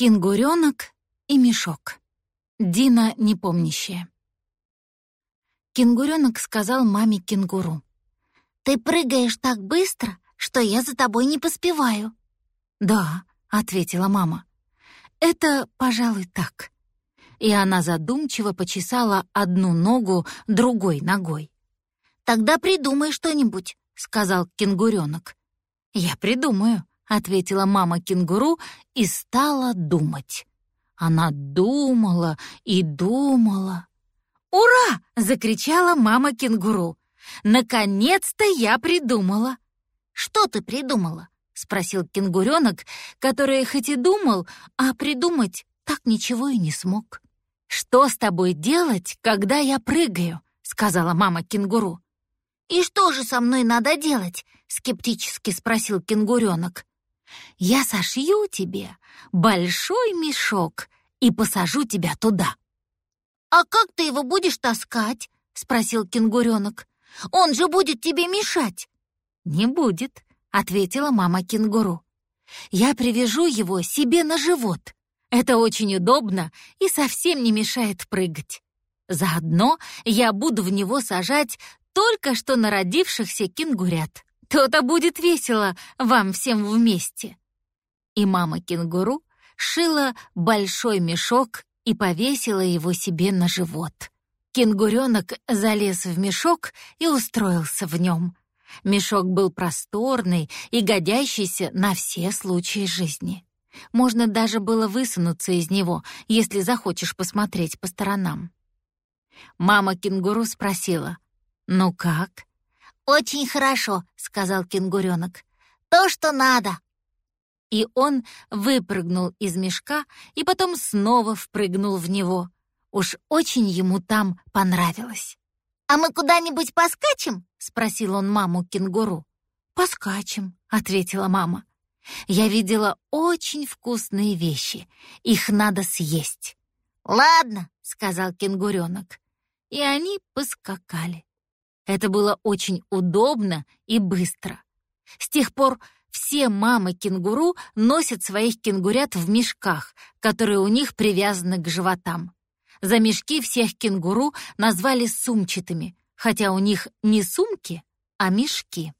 Кенгуренок и мешок. Дина непомнящая. Кенгуренок сказал маме кенгуру. «Ты прыгаешь так быстро, что я за тобой не поспеваю». «Да», — ответила мама. «Это, пожалуй, так». И она задумчиво почесала одну ногу другой ногой. «Тогда придумай что-нибудь», — сказал кенгуренок. «Я придумаю», — ответила мама кенгуру и стала думать. Она думала и думала. «Ура!» — закричала мама кенгуру. «Наконец-то я придумала!» «Что ты придумала?» — спросил кенгуренок, который хоть и думал, а придумать так ничего и не смог. «Что с тобой делать, когда я прыгаю?» — сказала мама кенгуру. «И что же со мной надо делать?» — скептически спросил кенгуренок. «Я сошью тебе большой мешок и посажу тебя туда». «А как ты его будешь таскать?» — спросил кенгуренок. «Он же будет тебе мешать». «Не будет», — ответила мама кенгуру. «Я привяжу его себе на живот. Это очень удобно и совсем не мешает прыгать. Заодно я буду в него сажать только что народившихся кенгурят. То-то будет весело вам всем вместе». И мама кенгуру шила большой мешок и повесила его себе на живот. Кенгуренок залез в мешок и устроился в нем. Мешок был просторный и годящийся на все случаи жизни. Можно даже было высунуться из него, если захочешь посмотреть по сторонам. Мама кенгуру спросила, «Ну как?» «Очень хорошо», — сказал кенгуренок. «То, что надо». И он выпрыгнул из мешка и потом снова впрыгнул в него. Уж очень ему там понравилось. «А мы куда-нибудь поскачем?» — спросил он маму кенгуру. «Поскачем», — ответила мама. «Я видела очень вкусные вещи. Их надо съесть». «Ладно», — сказал кенгуренок. И они поскакали. Это было очень удобно и быстро. С тех пор все мамы кенгуру носят своих кенгурят в мешках, которые у них привязаны к животам. За мешки всех кенгуру назвали сумчатыми, хотя у них не сумки, а мешки.